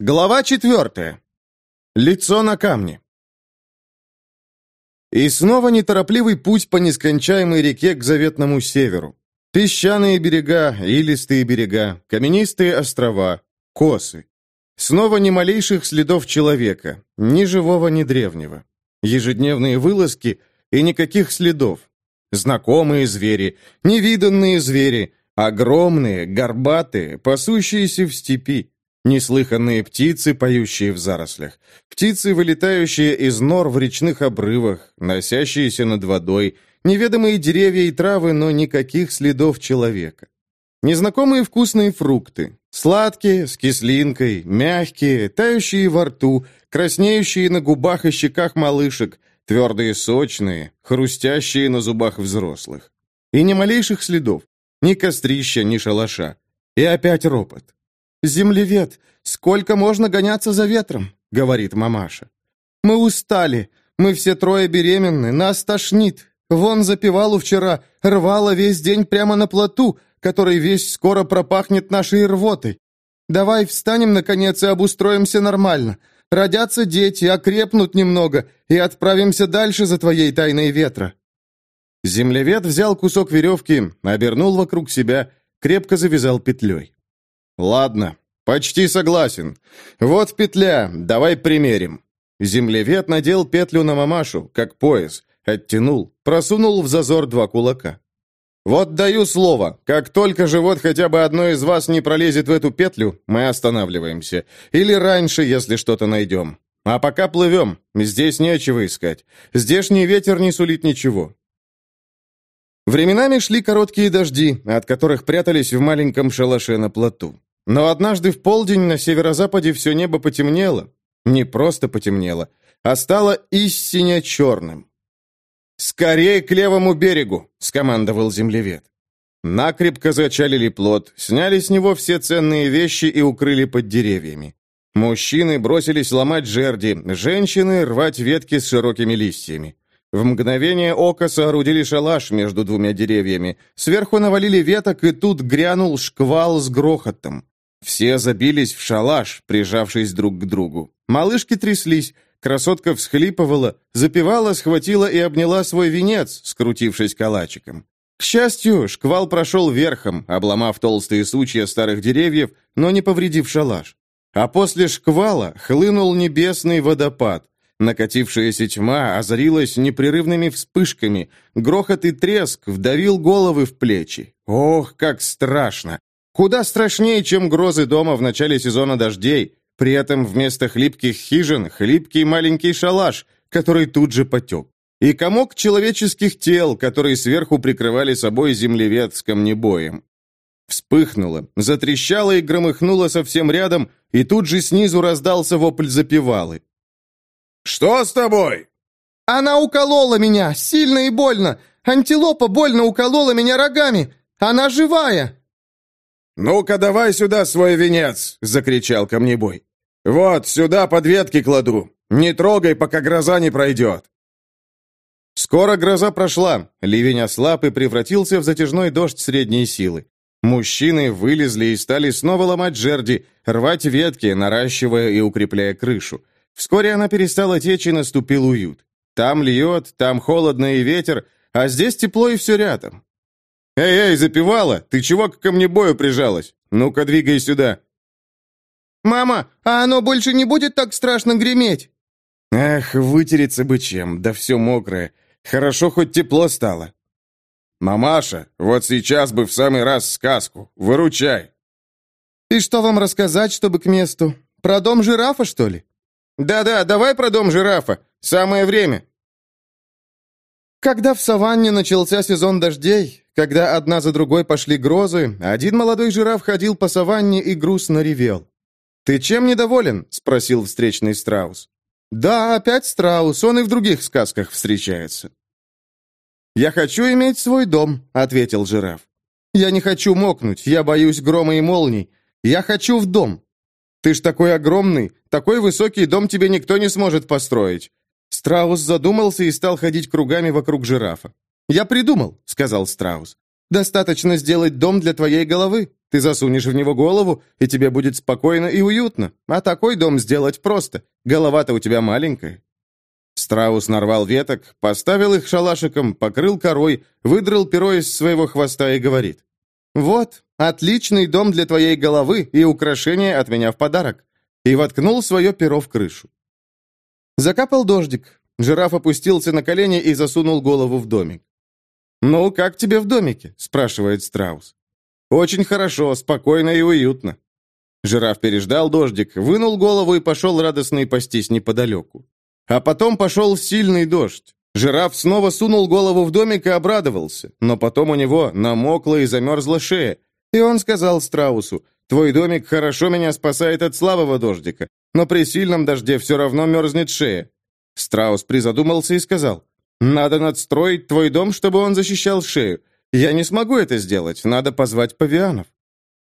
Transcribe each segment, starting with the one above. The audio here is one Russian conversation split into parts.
Глава четвертая. Лицо на камне. И снова неторопливый путь по нескончаемой реке к заветному северу. Песчаные берега, илистые берега, каменистые острова, косы. Снова ни малейших следов человека, ни живого, ни древнего. Ежедневные вылазки и никаких следов. Знакомые звери, невиданные звери, огромные, горбатые, пасущиеся в степи. Неслыханные птицы, поющие в зарослях. Птицы, вылетающие из нор в речных обрывах, носящиеся над водой. Неведомые деревья и травы, но никаких следов человека. Незнакомые вкусные фрукты. Сладкие, с кислинкой, мягкие, тающие во рту, краснеющие на губах и щеках малышек, твердые сочные, хрустящие на зубах взрослых. И ни малейших следов, ни кострища, ни шалаша. И опять ропот. «Землевед, сколько можно гоняться за ветром?» — говорит мамаша. «Мы устали. Мы все трое беременны. Нас тошнит. Вон запивалу вчера. Рвала весь день прямо на плоту, который весь скоро пропахнет нашей рвотой. Давай встанем, наконец, и обустроимся нормально. Родятся дети, окрепнут немного, и отправимся дальше за твоей тайной ветра». Землевед взял кусок веревки, обернул вокруг себя, крепко завязал петлей. «Ладно, почти согласен. Вот петля, давай примерим». Землевед надел петлю на мамашу, как пояс, оттянул, просунул в зазор два кулака. «Вот даю слово, как только же вот хотя бы одно из вас не пролезет в эту петлю, мы останавливаемся. Или раньше, если что-то найдем. А пока плывем, здесь нечего искать. Здешний ветер не сулит ничего. Временами шли короткие дожди, от которых прятались в маленьком шалаше на плоту. Но однажды в полдень на северо-западе все небо потемнело. Не просто потемнело, а стало истинно черным. «Скорее к левому берегу!» — скомандовал землевед. Накрепко зачалили плот, сняли с него все ценные вещи и укрыли под деревьями. Мужчины бросились ломать жерди, женщины — рвать ветки с широкими листьями. В мгновение ока соорудили шалаш между двумя деревьями. Сверху навалили веток, и тут грянул шквал с грохотом. Все забились в шалаш, прижавшись друг к другу. Малышки тряслись, красотка всхлипывала, запевала, схватила и обняла свой венец, скрутившись калачиком. К счастью, шквал прошел верхом, обломав толстые сучья старых деревьев, но не повредив шалаш. А после шквала хлынул небесный водопад. Накатившаяся тьма озарилась непрерывными вспышками, грохот и треск вдавил головы в плечи. Ох, как страшно! Куда страшнее, чем грозы дома в начале сезона дождей. При этом вместо хлипких хижин хлипкий маленький шалаш, который тут же потек. И комок человеческих тел, которые сверху прикрывали собой землевед с камнебоем. Вспыхнуло, затрещало и громыхнуло совсем рядом, и тут же снизу раздался вопль запевалы. «Что с тобой?» «Она уколола меня, сильно и больно! Антилопа больно уколола меня рогами! Она живая!» «Ну-ка, давай сюда свой венец!» — закричал камнебой. «Вот, сюда под ветки кладу. Не трогай, пока гроза не пройдет». Скоро гроза прошла, ливень ослаб и превратился в затяжной дождь средней силы. Мужчины вылезли и стали снова ломать жерди, рвать ветки, наращивая и укрепляя крышу. Вскоре она перестала течь и наступил уют. Там льет, там холодно и ветер, а здесь тепло и все рядом. «Эй, эй, запевала! Ты чего к камнебою прижалась? Ну-ка, двигай сюда!» «Мама, а оно больше не будет так страшно греметь?» «Эх, вытереться бы чем, да все мокрое. Хорошо, хоть тепло стало». «Мамаша, вот сейчас бы в самый раз сказку. Выручай!» «И что вам рассказать, чтобы к месту? Про дом жирафа, что ли?» «Да-да, давай про дом жирафа. Самое время». Когда в саванне начался сезон дождей, когда одна за другой пошли грозы, один молодой жираф ходил по саванне и грустно ревел. «Ты чем недоволен?» — спросил встречный страус. «Да, опять страус, он и в других сказках встречается». «Я хочу иметь свой дом», — ответил жираф. «Я не хочу мокнуть, я боюсь грома и молний. Я хочу в дом». «Ты ж такой огромный, такой высокий дом тебе никто не сможет построить». Страус задумался и стал ходить кругами вокруг жирафа. «Я придумал», — сказал Страус. «Достаточно сделать дом для твоей головы. Ты засунешь в него голову, и тебе будет спокойно и уютно. А такой дом сделать просто. Голова-то у тебя маленькая». Страус нарвал веток, поставил их шалашиком, покрыл корой, выдрал перо из своего хвоста и говорит. «Вот, отличный дом для твоей головы и украшение от меня в подарок». И воткнул свое перо в крышу. Закапал дождик. Жираф опустился на колени и засунул голову в домик. «Ну, как тебе в домике?» – спрашивает Страус. «Очень хорошо, спокойно и уютно». Жираф переждал дождик, вынул голову и пошел радостный пастись неподалеку. А потом пошел сильный дождь. Жираф снова сунул голову в домик и обрадовался, но потом у него намокла и замерзла шея. И он сказал Страусу, «Твой домик хорошо меня спасает от слабого дождика, но при сильном дожде все равно мерзнет шея». Страус призадумался и сказал, надо надстроить твой дом, чтобы он защищал шею. Я не смогу это сделать, надо позвать павианов».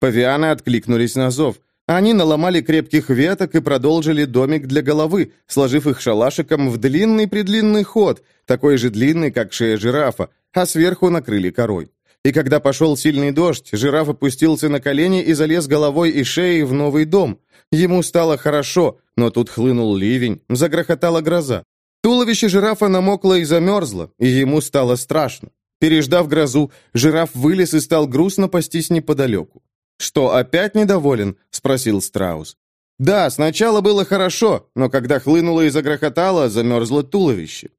Павианы откликнулись на зов. Они наломали крепких веток и продолжили домик для головы, сложив их шалашиком в длинный-предлинный ход, такой же длинный, как шея жирафа, а сверху накрыли корой. И когда пошел сильный дождь, жираф опустился на колени и залез головой и шеей в новый дом. Ему стало хорошо, но тут хлынул ливень, загрохотала гроза. Туловище жирафа намокло и замерзло, и ему стало страшно. Переждав грозу, жираф вылез и стал грустно пастись неподалеку. «Что, опять недоволен?» — спросил Страус. «Да, сначала было хорошо, но когда хлынуло и загрохотало, замерзло туловище».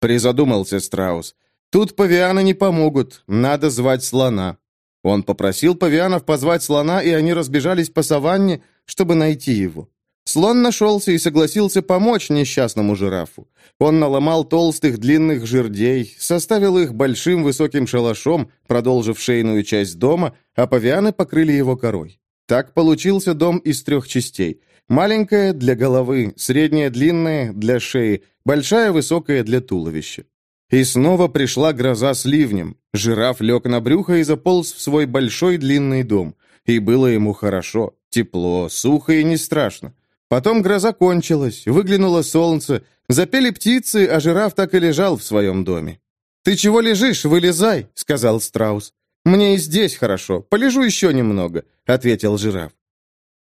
Призадумался Страус. «Тут павианы не помогут, надо звать слона». Он попросил павианов позвать слона, и они разбежались по саванне, чтобы найти его. Слон нашелся и согласился помочь несчастному жирафу. Он наломал толстых длинных жердей, составил их большим высоким шалашом, продолжив шейную часть дома, а павианы покрыли его корой. Так получился дом из трех частей. Маленькая для головы, средняя длинная для шеи, большая высокая для туловища. И снова пришла гроза с ливнем. Жираф лег на брюхо и заполз в свой большой длинный дом. И было ему хорошо, тепло, сухо и не страшно. Потом гроза кончилась, выглянуло солнце, запели птицы, а жираф так и лежал в своем доме. «Ты чего лежишь? Вылезай!» — сказал страус. «Мне и здесь хорошо. Полежу еще немного», — ответил жираф.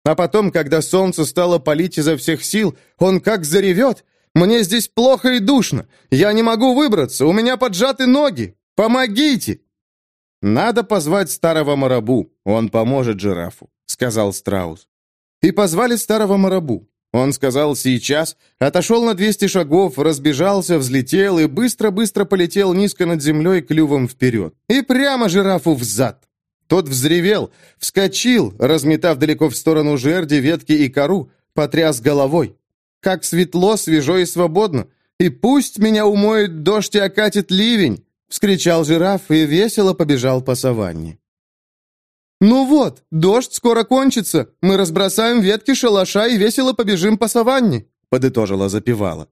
А потом, когда солнце стало палить изо всех сил, он как заревет. «Мне здесь плохо и душно. Я не могу выбраться. У меня поджаты ноги. Помогите!» «Надо позвать старого марабу. Он поможет жирафу», — сказал страус. И позвали старого марабу. Он сказал «сейчас», отошел на 200 шагов, разбежался, взлетел и быстро-быстро полетел низко над землей клювом вперед. И прямо жирафу в зад. Тот взревел, вскочил, разметав далеко в сторону жерди, ветки и кору, потряс головой. Как светло, свежо и свободно. И пусть меня умоет дождь и окатит ливень, вскричал жираф и весело побежал по саванне. «Ну вот, дождь скоро кончится. Мы разбросаем ветки шалаша и весело побежим по саванне», — подытожила запевала.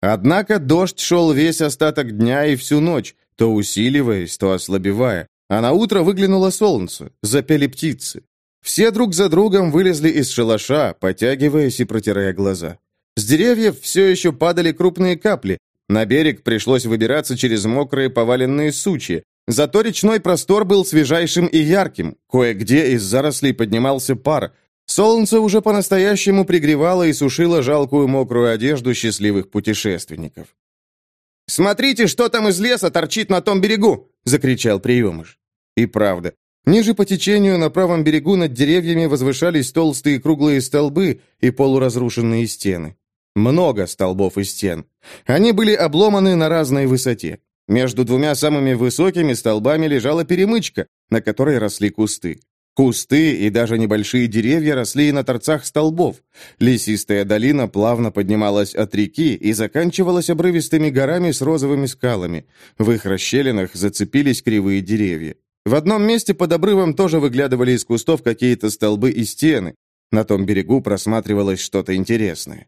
Однако дождь шел весь остаток дня и всю ночь, то усиливаясь, то ослабевая, а на утро выглянуло солнце, запели птицы. Все друг за другом вылезли из шалаша, потягиваясь и протирая глаза. С деревьев все еще падали крупные капли. На берег пришлось выбираться через мокрые поваленные сучья, Зато речной простор был свежайшим и ярким. Кое-где из зарослей поднимался пар. Солнце уже по-настоящему пригревало и сушило жалкую мокрую одежду счастливых путешественников. «Смотрите, что там из леса торчит на том берегу!» — закричал приемыш. И правда. Ниже по течению на правом берегу над деревьями возвышались толстые круглые столбы и полуразрушенные стены. Много столбов и стен. Они были обломаны на разной высоте. Между двумя самыми высокими столбами лежала перемычка, на которой росли кусты. Кусты и даже небольшие деревья росли и на торцах столбов. Лесистая долина плавно поднималась от реки и заканчивалась обрывистыми горами с розовыми скалами. В их расщелинах зацепились кривые деревья. В одном месте под обрывом тоже выглядывали из кустов какие-то столбы и стены. На том берегу просматривалось что-то интересное.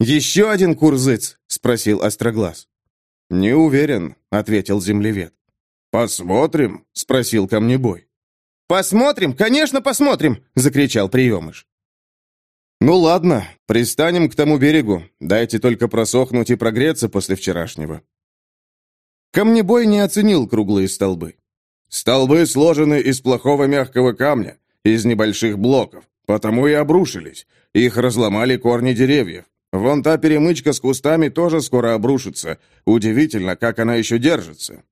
«Еще один курзыц?» — спросил Остроглаз. «Не уверен», — ответил землевед. «Посмотрим?» — спросил камнебой. «Посмотрим, конечно, посмотрим!» — закричал приемыш. «Ну ладно, пристанем к тому берегу. Дайте только просохнуть и прогреться после вчерашнего». Камнебой не оценил круглые столбы. Столбы сложены из плохого мягкого камня, из небольших блоков, потому и обрушились. Их разломали корни деревьев. Вон та перемычка с кустами тоже скоро обрушится. Удивительно, как она еще держится».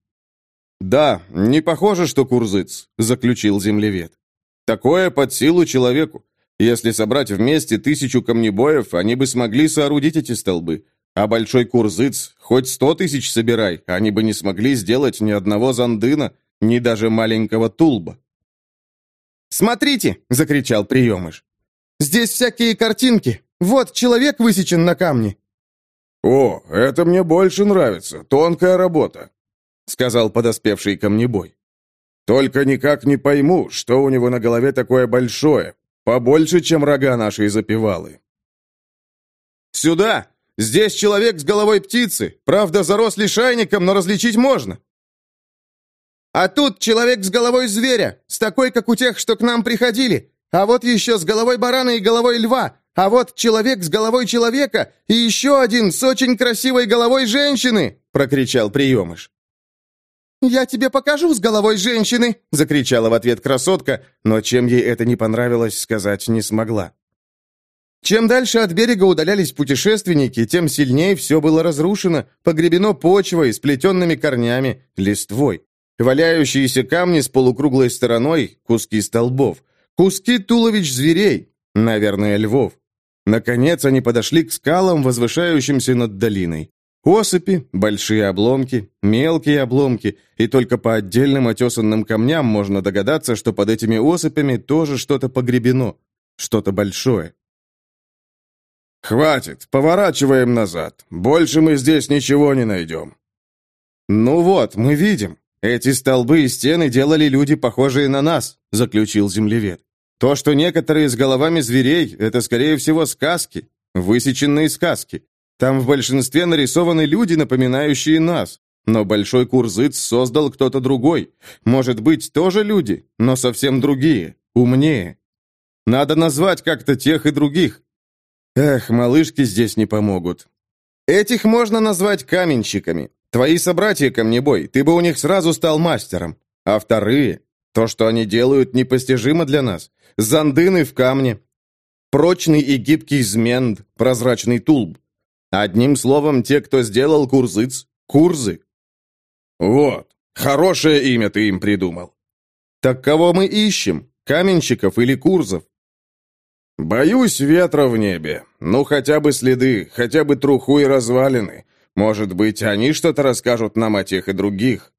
«Да, не похоже, что курзыц», — заключил землевед. «Такое под силу человеку. Если собрать вместе тысячу камнебоев, они бы смогли соорудить эти столбы. А большой курзыц, хоть сто тысяч собирай, они бы не смогли сделать ни одного зандына, ни даже маленького тулба». «Смотрите!» — закричал приемыш. «Здесь всякие картинки. Вот человек высечен на камне». «О, это мне больше нравится. Тонкая работа», — сказал подоспевший камнебой. «Только никак не пойму, что у него на голове такое большое, побольше, чем рога нашей запевалы». «Сюда! Здесь человек с головой птицы. Правда, зарос лишайником, но различить можно». «А тут человек с головой зверя, с такой, как у тех, что к нам приходили. А вот еще с головой барана и головой льва. А вот человек с головой человека и еще один с очень красивой головой женщины!» — прокричал приемыш. «Я тебе покажу с головой женщины!» — закричала в ответ красотка, но чем ей это не понравилось, сказать не смогла. Чем дальше от берега удалялись путешественники, тем сильнее все было разрушено, погребено почвой, сплетенными корнями, листвой. Валяющиеся камни с полукруглой стороной, куски столбов, куски туловищ зверей, наверное, львов. Наконец они подошли к скалам, возвышающимся над долиной. Осыпи, большие обломки, мелкие обломки, и только по отдельным отесанным камням можно догадаться, что под этими осыпями тоже что-то погребено, что-то большое. «Хватит, поворачиваем назад. Больше мы здесь ничего не найдем». «Ну вот, мы видим. Эти столбы и стены делали люди, похожие на нас», — заключил землевед. «То, что некоторые с головами зверей, это, скорее всего, сказки, высеченные сказки. Там в большинстве нарисованы люди, напоминающие нас. Но Большой Курзыц создал кто-то другой. Может быть, тоже люди, но совсем другие, умнее. Надо назвать как-то тех и других. Эх, малышки здесь не помогут. Этих можно назвать каменщиками. Твои собратья, камнебой, ты бы у них сразу стал мастером. А вторые, то, что они делают, непостижимо для нас. Зандыны в камне, прочный и гибкий зменд, прозрачный тулб. Одним словом, те, кто сделал курзыц, курзы. Вот, хорошее имя ты им придумал. Так кого мы ищем? Каменщиков или курзов? Боюсь ветра в небе. Ну, хотя бы следы, хотя бы труху и развалины. Может быть, они что-то расскажут нам о тех и других.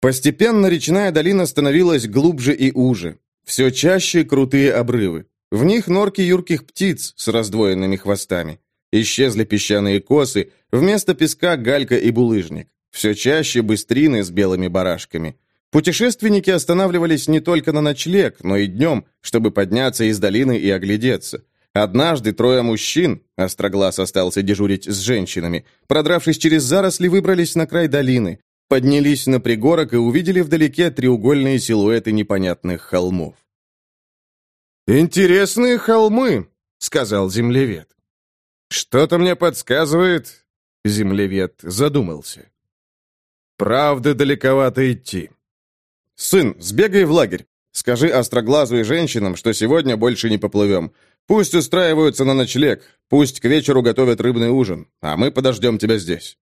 Постепенно речная долина становилась глубже и уже. Все чаще крутые обрывы. В них норки юрких птиц с раздвоенными хвостами. Исчезли песчаные косы, вместо песка галька и булыжник. Все чаще быстрины с белыми барашками. Путешественники останавливались не только на ночлег, но и днем, чтобы подняться из долины и оглядеться. Однажды трое мужчин, Остроглаз остался дежурить с женщинами, продравшись через заросли, выбрались на край долины, поднялись на пригорок и увидели вдалеке треугольные силуэты непонятных холмов. «Интересные холмы», — сказал землевед. «Что-то мне подсказывает...» Землевед задумался. «Правда, далековато идти. Сын, сбегай в лагерь. Скажи остроглазу и женщинам, что сегодня больше не поплывем. Пусть устраиваются на ночлег, пусть к вечеру готовят рыбный ужин, а мы подождем тебя здесь».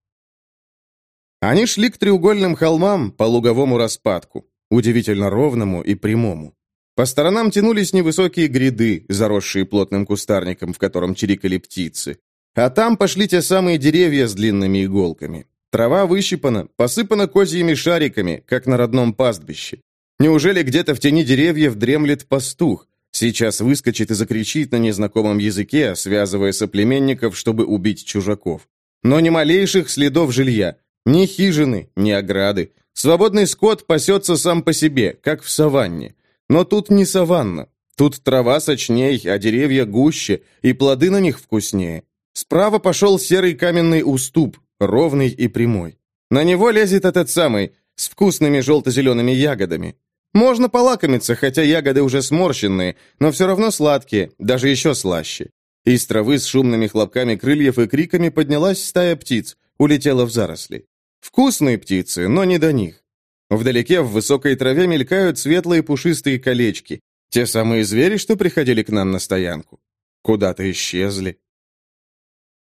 Они шли к треугольным холмам по луговому распадку, удивительно ровному и прямому. По сторонам тянулись невысокие гряды, заросшие плотным кустарником, в котором чирикали птицы. А там пошли те самые деревья с длинными иголками. Трава выщипана, посыпана козьими шариками, как на родном пастбище. Неужели где-то в тени деревьев дремлет пастух? Сейчас выскочит и закричит на незнакомом языке, связывая соплеменников, чтобы убить чужаков. Но ни малейших следов жилья, ни хижины, ни ограды. Свободный скот пасется сам по себе, как в саванне. Но тут не саванна. Тут трава сочней, а деревья гуще, и плоды на них вкуснее. Справа пошел серый каменный уступ, ровный и прямой. На него лезет этот самый, с вкусными желто-зелеными ягодами. Можно полакомиться, хотя ягоды уже сморщенные, но все равно сладкие, даже еще слаще. Из травы с шумными хлопками крыльев и криками поднялась стая птиц, улетела в заросли. Вкусные птицы, но не до них. Вдалеке в высокой траве мелькают светлые пушистые колечки. Те самые звери, что приходили к нам на стоянку. Куда-то исчезли.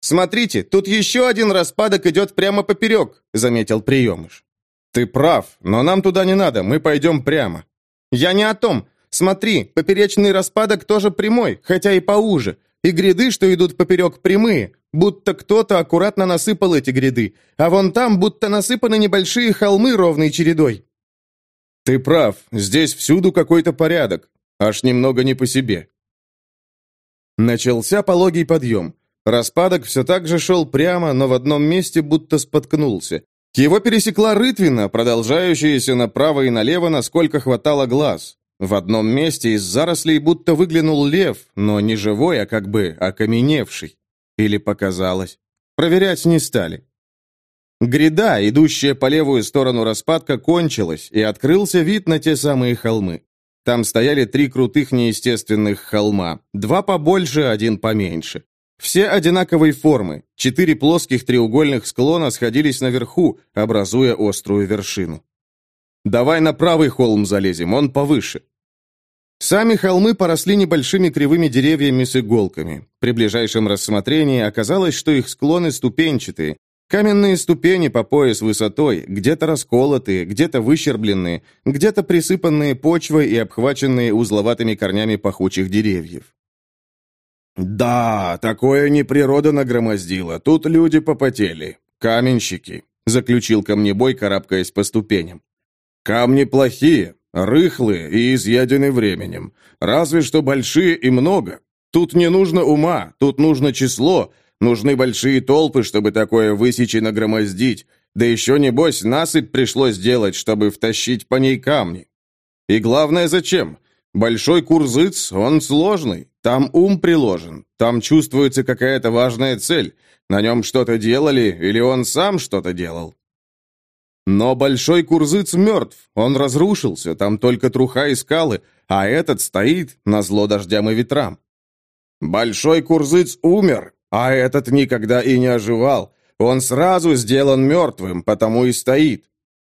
«Смотрите, тут еще один распадок идет прямо поперек», — заметил приемыш. «Ты прав, но нам туда не надо, мы пойдем прямо». «Я не о том. Смотри, поперечный распадок тоже прямой, хотя и поуже. И гряды, что идут поперек, прямые, будто кто-то аккуратно насыпал эти гряды, а вон там будто насыпаны небольшие холмы ровной чередой». «Ты прав, здесь всюду какой-то порядок, аж немного не по себе». Начался пологий подъем. Распадок все так же шел прямо, но в одном месте будто споткнулся. Его пересекла рытвина, продолжающаяся направо и налево, насколько хватало глаз. В одном месте из зарослей будто выглянул лев, но не живой, а как бы окаменевший. Или показалось. Проверять не стали. Гряда, идущая по левую сторону распадка, кончилась, и открылся вид на те самые холмы. Там стояли три крутых неестественных холма, два побольше, один поменьше. Все одинаковой формы, четыре плоских треугольных склона сходились наверху, образуя острую вершину. «Давай на правый холм залезем, он повыше». Сами холмы поросли небольшими кривыми деревьями с иголками. При ближайшем рассмотрении оказалось, что их склоны ступенчатые. Каменные ступени по пояс высотой, где-то расколотые, где-то выщербленные, где-то присыпанные почвой и обхваченные узловатыми корнями пахучих деревьев. «Да, такое не природа нагромоздила, тут люди попотели. Каменщики», — заключил камнебой, карабкаясь по ступеням. «Камни плохие, рыхлые и изъедены временем. Разве что большие и много. Тут не нужно ума, тут нужно число, нужны большие толпы, чтобы такое высечь и нагромоздить. Да еще, небось, насыпь пришлось делать, чтобы втащить по ней камни. И главное, зачем? Большой курзыц, он сложный, там ум приложен, там чувствуется какая-то важная цель. На нем что-то делали, или он сам что-то делал. Но большой курзыц мертв, он разрушился, там только труха и скалы, а этот стоит на зло дождям и ветрам. Большой курзыц умер, а этот никогда и не оживал. Он сразу сделан мертвым, потому и стоит.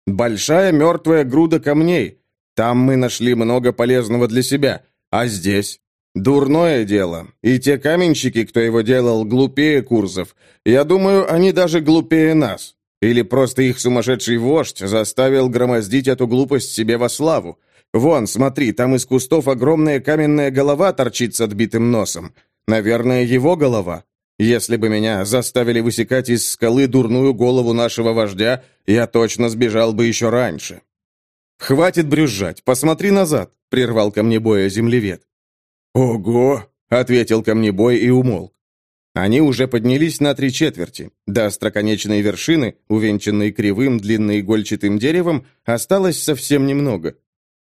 Большая мертвая груда камней, там мы нашли много полезного для себя. А здесь? Дурное дело. И те каменщики, кто его делал, глупее Курзов. Я думаю, они даже глупее нас. Или просто их сумасшедший вождь заставил громоздить эту глупость себе во славу. Вон, смотри, там из кустов огромная каменная голова торчит с отбитым носом. Наверное, его голова. Если бы меня заставили высекать из скалы дурную голову нашего вождя, я точно сбежал бы еще раньше. «Хватит брюзжать, посмотри назад», — прервал камнебоя землевед. «Ого!» — ответил камнебой и умолк. Они уже поднялись на три четверти. До остроконечной вершины, увенчанной кривым длинноигольчатым деревом, осталось совсем немного.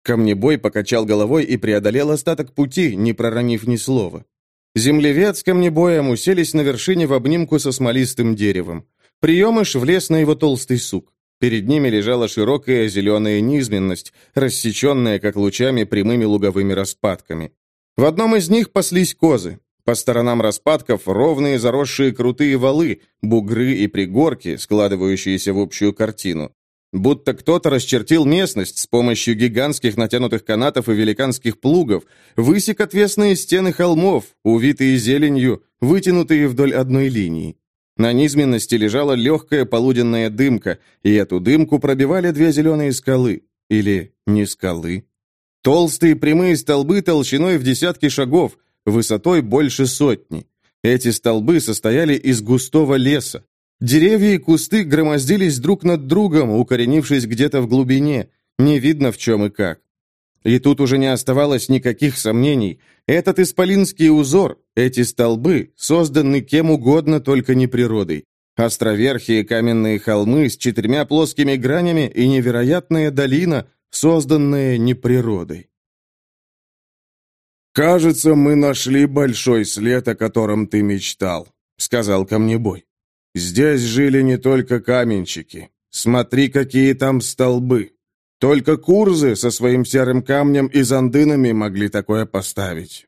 Камнебой покачал головой и преодолел остаток пути, не проронив ни слова. Землевед с камнебоем уселись на вершине в обнимку со смолистым деревом. Приемыш влез на его толстый сук. Перед ними лежала широкая зеленая низменность, рассеченная как лучами прямыми луговыми распадками. В одном из них паслись козы. По сторонам распадков ровные заросшие крутые валы, бугры и пригорки, складывающиеся в общую картину. Будто кто-то расчертил местность с помощью гигантских натянутых канатов и великанских плугов, высек отвесные стены холмов, увитые зеленью, вытянутые вдоль одной линии. На низменности лежала легкая полуденная дымка, и эту дымку пробивали две зеленые скалы. Или не скалы. Толстые прямые столбы толщиной в десятки шагов, высотой больше сотни. Эти столбы состояли из густого леса. Деревья и кусты громоздились друг над другом, укоренившись где-то в глубине. Не видно в чем и как. И тут уже не оставалось никаких сомнений. Этот исполинский узор, эти столбы, созданы кем угодно, только не природой. Островерхие каменные холмы с четырьмя плоскими гранями и невероятная долина, созданная не природой. «Кажется, мы нашли большой след, о котором ты мечтал», — сказал камнебой. «Здесь жили не только каменщики. Смотри, какие там столбы. Только курзы со своим серым камнем и зандынами могли такое поставить.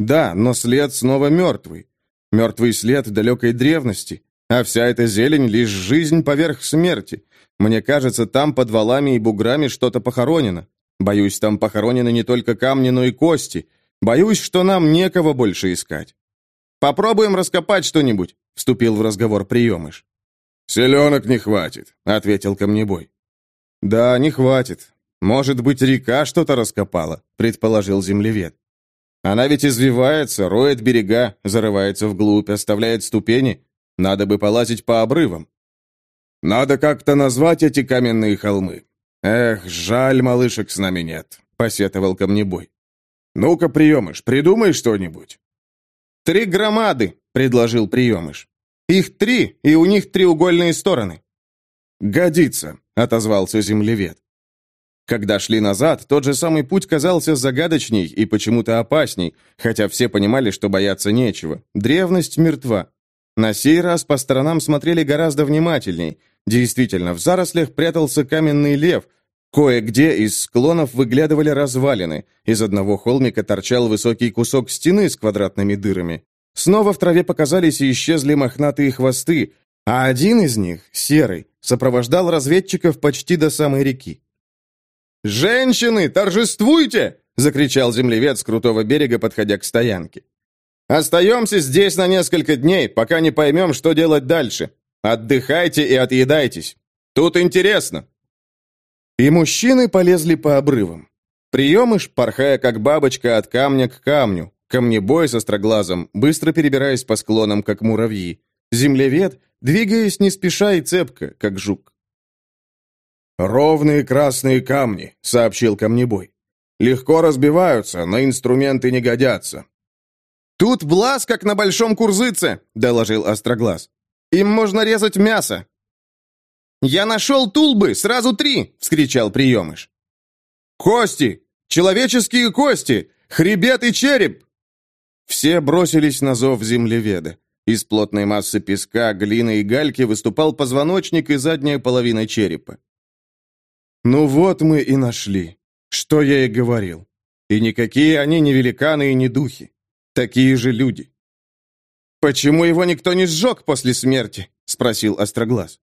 Да, но след снова мертвый. Мертвый след далекой древности. А вся эта зелень — лишь жизнь поверх смерти. Мне кажется, там под валами и буграми что-то похоронено. Боюсь, там похоронены не только камни, но и кости. Боюсь, что нам некого больше искать. Попробуем раскопать что-нибудь», — вступил в разговор приемыш. «Селенок не хватит», — ответил камнебой. «Да, не хватит. Может быть, река что-то раскопала», — предположил землевед. «Она ведь извивается, роет берега, зарывается вглубь, оставляет ступени. Надо бы полазить по обрывам». «Надо как-то назвать эти каменные холмы. Эх, жаль, малышек с нами нет», — посетовал камнебой. «Ну-ка, приемыш, придумай что-нибудь». «Три громады», — предложил приемыш. «Их три, и у них треугольные стороны». «Годится», — отозвался землевед. Когда шли назад, тот же самый путь казался загадочней и почему-то опасней, хотя все понимали, что бояться нечего. Древность мертва. На сей раз по сторонам смотрели гораздо внимательней. Действительно, в зарослях прятался каменный лев. Кое-где из склонов выглядывали развалины. Из одного холмика торчал высокий кусок стены с квадратными дырами. Снова в траве показались и исчезли мохнатые хвосты, а один из них, серый, сопровождал разведчиков почти до самой реки. «Женщины, торжествуйте!» — закричал землевец с крутого берега, подходя к стоянке. «Остаемся здесь на несколько дней, пока не поймем, что делать дальше. Отдыхайте и отъедайтесь. Тут интересно». И мужчины полезли по обрывам. Приемыш, порхая как бабочка от камня к камню, камнебой со строглазом, быстро перебираясь по склонам, как муравьи. Землевед, двигаясь не спеша и цепко, как жук. «Ровные красные камни», — сообщил камнебой. «Легко разбиваются, но инструменты не годятся». «Тут блаз, как на большом курзыце», — доложил Остроглаз. «Им можно резать мясо». «Я нашел тулбы, сразу три!» — вскричал приемыш. «Кости! Человеческие кости! Хребет и череп!» Все бросились на зов землеведа. Из плотной массы песка, глины и гальки выступал позвоночник и задняя половина черепа. Ну вот мы и нашли. Что я и говорил. И никакие они не великаны и не духи. Такие же люди. «Почему его никто не сжег после смерти?» — спросил Остроглаз.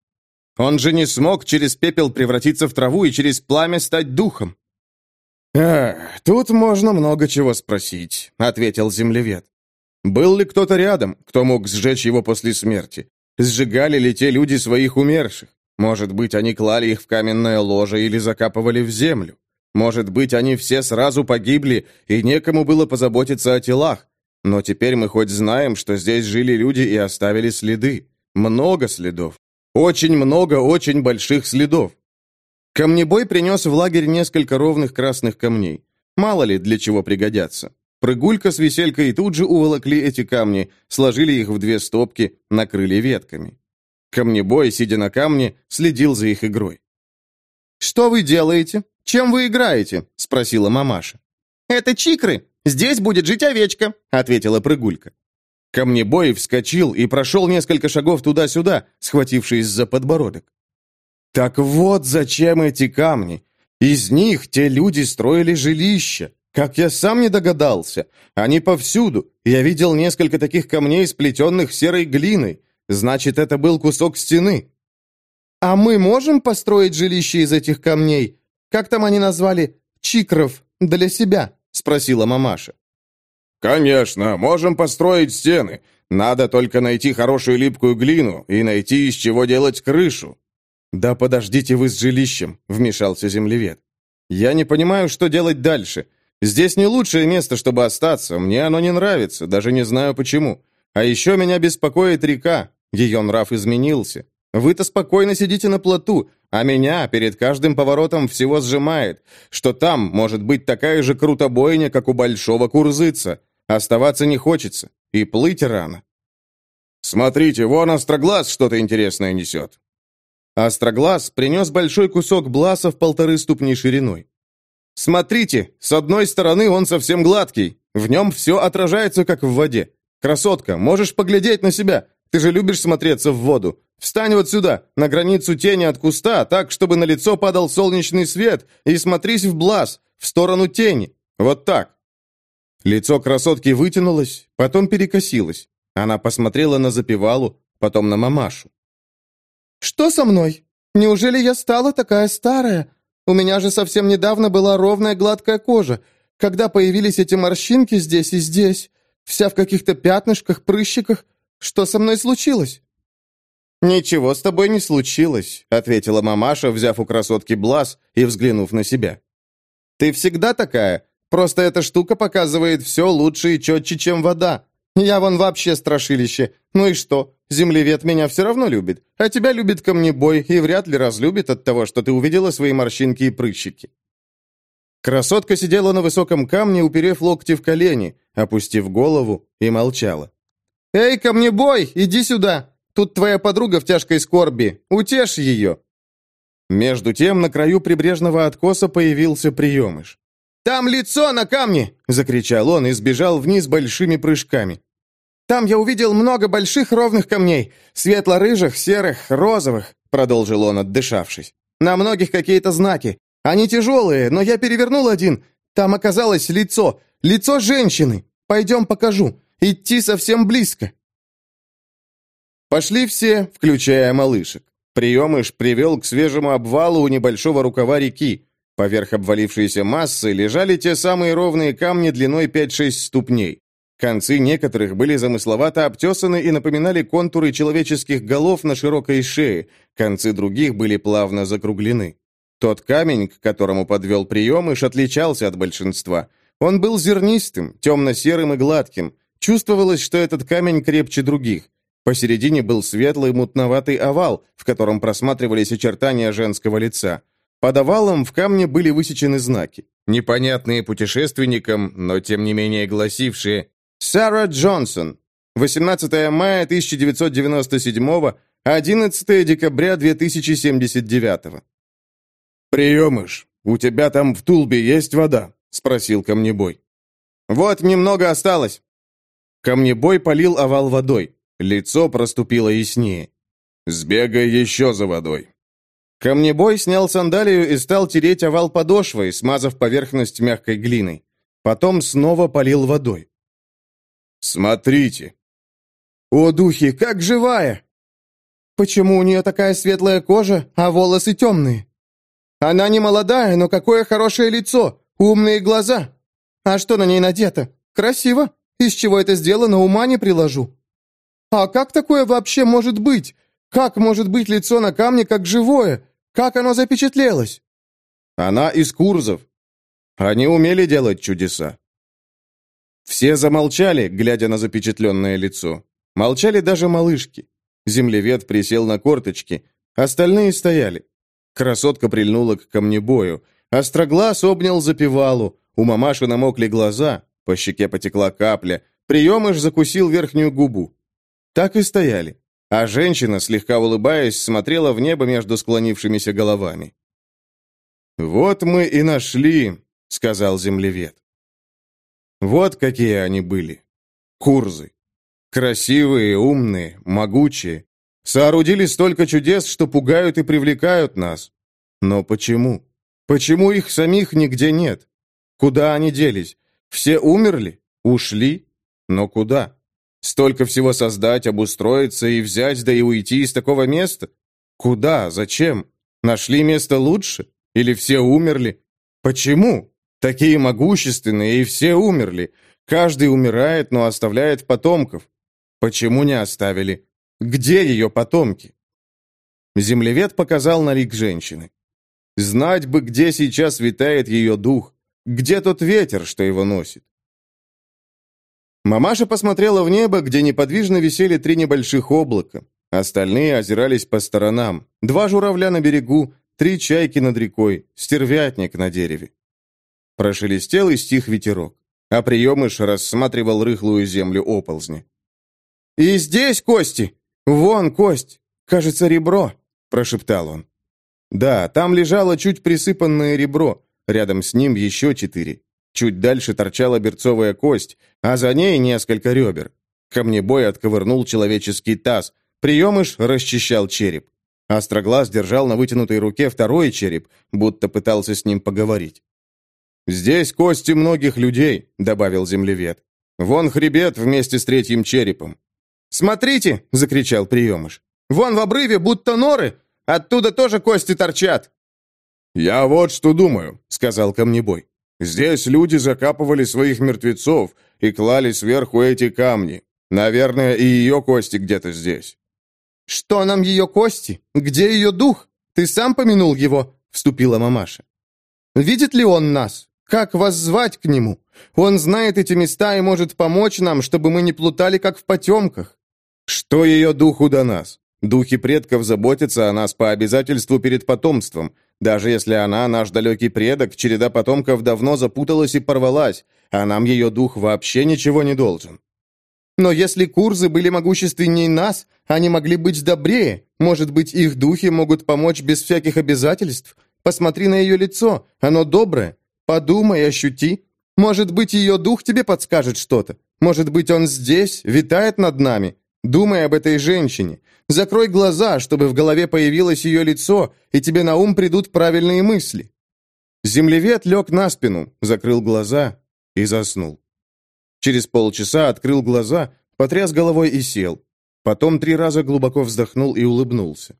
«Он же не смог через пепел превратиться в траву и через пламя стать духом». «А, тут можно много чего спросить», — ответил землевед. «Был ли кто-то рядом, кто мог сжечь его после смерти? Сжигали ли те люди своих умерших? Может быть, они клали их в каменное ложе или закапывали в землю. Может быть, они все сразу погибли, и некому было позаботиться о телах. Но теперь мы хоть знаем, что здесь жили люди и оставили следы. Много следов. Очень много очень больших следов. Камнебой принес в лагерь несколько ровных красных камней. Мало ли, для чего пригодятся. Прыгулька с веселькой тут же уволокли эти камни, сложили их в две стопки, накрыли ветками. Камнебой, сидя на камне, следил за их игрой. «Что вы делаете? Чем вы играете?» — спросила мамаша. «Это чикры. Здесь будет жить овечка», — ответила прыгулька. Камнебой вскочил и прошел несколько шагов туда-сюда, схватившись за подбородок. «Так вот зачем эти камни. Из них те люди строили жилища. Как я сам не догадался. Они повсюду. Я видел несколько таких камней, сплетенных серой глиной. Значит, это был кусок стены. А мы можем построить жилище из этих камней? Как там они назвали? Чикров. Для себя? Спросила мамаша. Конечно, можем построить стены. Надо только найти хорошую липкую глину и найти, из чего делать крышу. Да подождите вы с жилищем, вмешался землевед. Я не понимаю, что делать дальше. Здесь не лучшее место, чтобы остаться. Мне оно не нравится, даже не знаю почему. А еще меня беспокоит река. Ее нрав изменился. Вы-то спокойно сидите на плоту, а меня перед каждым поворотом всего сжимает, что там может быть такая же крутобойня, как у большого курзыца. Оставаться не хочется, и плыть рано. «Смотрите, вон Остроглаз что-то интересное несет». Остроглаз принес большой кусок бласа в полторы ступни шириной. «Смотрите, с одной стороны он совсем гладкий, в нем все отражается, как в воде. Красотка, можешь поглядеть на себя, ты же любишь смотреться в воду. Встань вот сюда, на границу тени от куста, так, чтобы на лицо падал солнечный свет, и смотрись в блаз, в сторону тени. Вот так». Лицо красотки вытянулось, потом перекосилось. Она посмотрела на запевалу, потом на мамашу. «Что со мной? Неужели я стала такая старая? У меня же совсем недавно была ровная гладкая кожа. Когда появились эти морщинки здесь и здесь, вся в каких-то пятнышках, прыщиках, что со мной случилось?» «Ничего с тобой не случилось», — ответила мамаша, взяв у красотки блаз и взглянув на себя. «Ты всегда такая, просто эта штука показывает все лучше и четче, чем вода. Я вон вообще страшилище. Ну и что? Землевед меня все равно любит, а тебя любит камнебой и вряд ли разлюбит от того, что ты увидела свои морщинки и прыщики». Красотка сидела на высоком камне, уперев локти в колени, опустив голову, и молчала. «Эй, камнебой, иди сюда! Тут твоя подруга в тяжкой скорби. Утешь ее!» Между тем на краю прибрежного откоса появился приемыш. «Там лицо на камне!» — закричал он и сбежал вниз большими прыжками. «Там я увидел много больших ровных камней, светло-рыжих, серых, розовых», — продолжил он, отдышавшись. «На многих какие-то знаки. Они тяжелые, но я перевернул один. Там оказалось лицо, лицо женщины. Пойдем покажу. Идти совсем близко». Пошли все, включая малышек. Приемыш привел к свежему обвалу у небольшого рукава реки. Поверх обвалившейся массы лежали те самые ровные камни длиной 5-6 ступней. Концы некоторых были замысловато обтесаны и напоминали контуры человеческих голов на широкой шее, концы других были плавно закруглены. Тот камень, к которому подвел приемыш, отличался от большинства. Он был зернистым, темно-серым и гладким. Чувствовалось, что этот камень крепче других. Посередине был светлый мутноватый овал, в котором просматривались очертания женского лица. Под овалом в камне были высечены знаки, непонятные путешественникам, но тем не менее гласившие «Сара Джонсон, 18 мая 1997, 11 декабря 2079». «Приемыш, у тебя там в тулбе есть вода?» — спросил Камнебой. «Вот, немного осталось». Камнебой полил овал водой. Лицо проступило яснее. «Сбегай еще за водой». Камнебой снял сандалию и стал тереть овал подошвой, смазав поверхность мягкой глиной. Потом снова полил водой. «Смотрите!» «О, духи, как живая!» «Почему у нее такая светлая кожа, а волосы темные?» «Она не молодая, но какое хорошее лицо, умные глаза!» «А что на ней надето? Красиво! Из чего это сделано, ума не приложу!» А как такое вообще может быть? Как может быть лицо на камне как живое? Как оно запечатлелось? Она из Курзов. Они умели делать чудеса. Все замолчали, глядя на запечатленное лицо. Молчали даже малышки. Землевед присел на корточки. Остальные стояли. Красотка прильнула к камнебою. Остроглаз обнял запевалу. У мамаши намокли глаза. По щеке потекла капля. Приемыш закусил верхнюю губу. Так и стояли, а женщина, слегка улыбаясь, смотрела в небо между склонившимися головами. «Вот мы и нашли», — сказал землевед. Вот какие они были. Курзы. Красивые, умные, могучие. Соорудили столько чудес, что пугают и привлекают нас. Но почему? Почему их самих нигде нет? Куда они делись? Все умерли? Ушли? Но куда? Столько всего создать, обустроиться и взять, да и уйти из такого места? Куда? Зачем? Нашли место лучше? Или все умерли? Почему? Такие могущественные, и все умерли. Каждый умирает, но оставляет потомков. Почему не оставили? Где ее потомки? Землевед показал на лик женщины. Знать бы, где сейчас витает ее дух. Где тот ветер, что его носит? Мамаша посмотрела в небо, где неподвижно висели три небольших облака. Остальные озирались по сторонам. Два журавля на берегу, три чайки над рекой, стервятник на дереве. Прошелестел и стих ветерок, а приемыш рассматривал рыхлую землю оползня. «И здесь кости! Вон кость! Кажется, ребро!» – прошептал он. Да, там лежало чуть присыпанное ребро, рядом с ним еще четыре. Чуть дальше торчала берцовая кость, а за ней несколько ребер. Камнебой отковырнул человеческий таз. Приемыш расчищал череп. Остроглаз держал на вытянутой руке второй череп, будто пытался с ним поговорить. «Здесь кости многих людей», — добавил землевед. «Вон хребет вместе с третьим черепом». «Смотрите!» — закричал приемыш. «Вон в обрыве будто норы! Оттуда тоже кости торчат!» «Я вот что думаю», — сказал Камнебой. «Здесь люди закапывали своих мертвецов и клали сверху эти камни. Наверное, и ее кости где-то здесь». «Что нам ее кости? Где ее дух? Ты сам помянул его?» — вступила мамаша. «Видит ли он нас? Как вас звать к нему? Он знает эти места и может помочь нам, чтобы мы не плутали, как в потемках». «Что ее духу до нас? Духи предков заботятся о нас по обязательству перед потомством. Даже если она наш далекий предок, череда потомков давно запуталась и порвалась, а нам ее дух вообще ничего не должен». «Но если курзы были могущественнее нас, они могли быть добрее. Может быть, их духи могут помочь без всяких обязательств? Посмотри на ее лицо, оно доброе. Подумай, ощути. Может быть, ее дух тебе подскажет что-то. Может быть, он здесь, витает над нами. Думай об этой женщине. Закрой глаза, чтобы в голове появилось ее лицо, и тебе на ум придут правильные мысли». Землевед лег на спину, закрыл глаза и заснул. Через полчаса открыл глаза, потряс головой и сел. Потом три раза глубоко вздохнул и улыбнулся.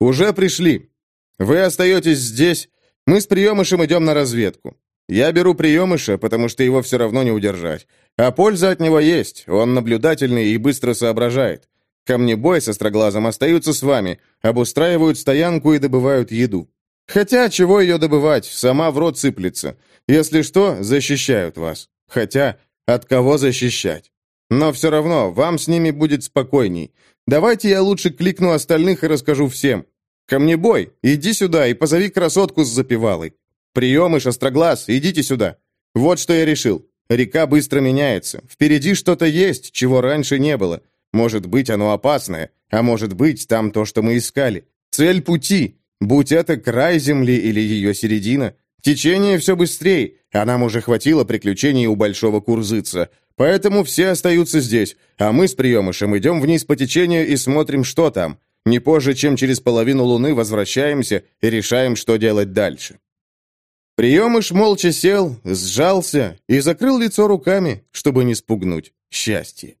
«Уже пришли. Вы остаетесь здесь. Мы с приемышем идем на разведку. Я беру приемыша, потому что его все равно не удержать. А польза от него есть. Он наблюдательный и быстро соображает. Камнебой со строглазом остаются с вами, обустраивают стоянку и добывают еду. Хотя, чего ее добывать, сама в рот сыплется. Если что, защищают вас. Хотя, от кого защищать? Но все равно, вам с ними будет спокойней. Давайте я лучше кликну остальных и расскажу всем. Камнебой, иди сюда и позови красотку с запевалой. Прием и шостроглаз, идите сюда. Вот что я решил. Река быстро меняется. Впереди что-то есть, чего раньше не было. Может быть, оно опасное, а может быть, там то, что мы искали. Цель пути. Будь это край земли или ее середина. Течение все быстрее, а нам уже хватило приключений у Большого Курзыца. Поэтому все остаются здесь, а мы с приемышем идем вниз по течению и смотрим, что там. Не позже, чем через половину луны возвращаемся и решаем, что делать дальше. Приемыш молча сел, сжался и закрыл лицо руками, чтобы не спугнуть счастье.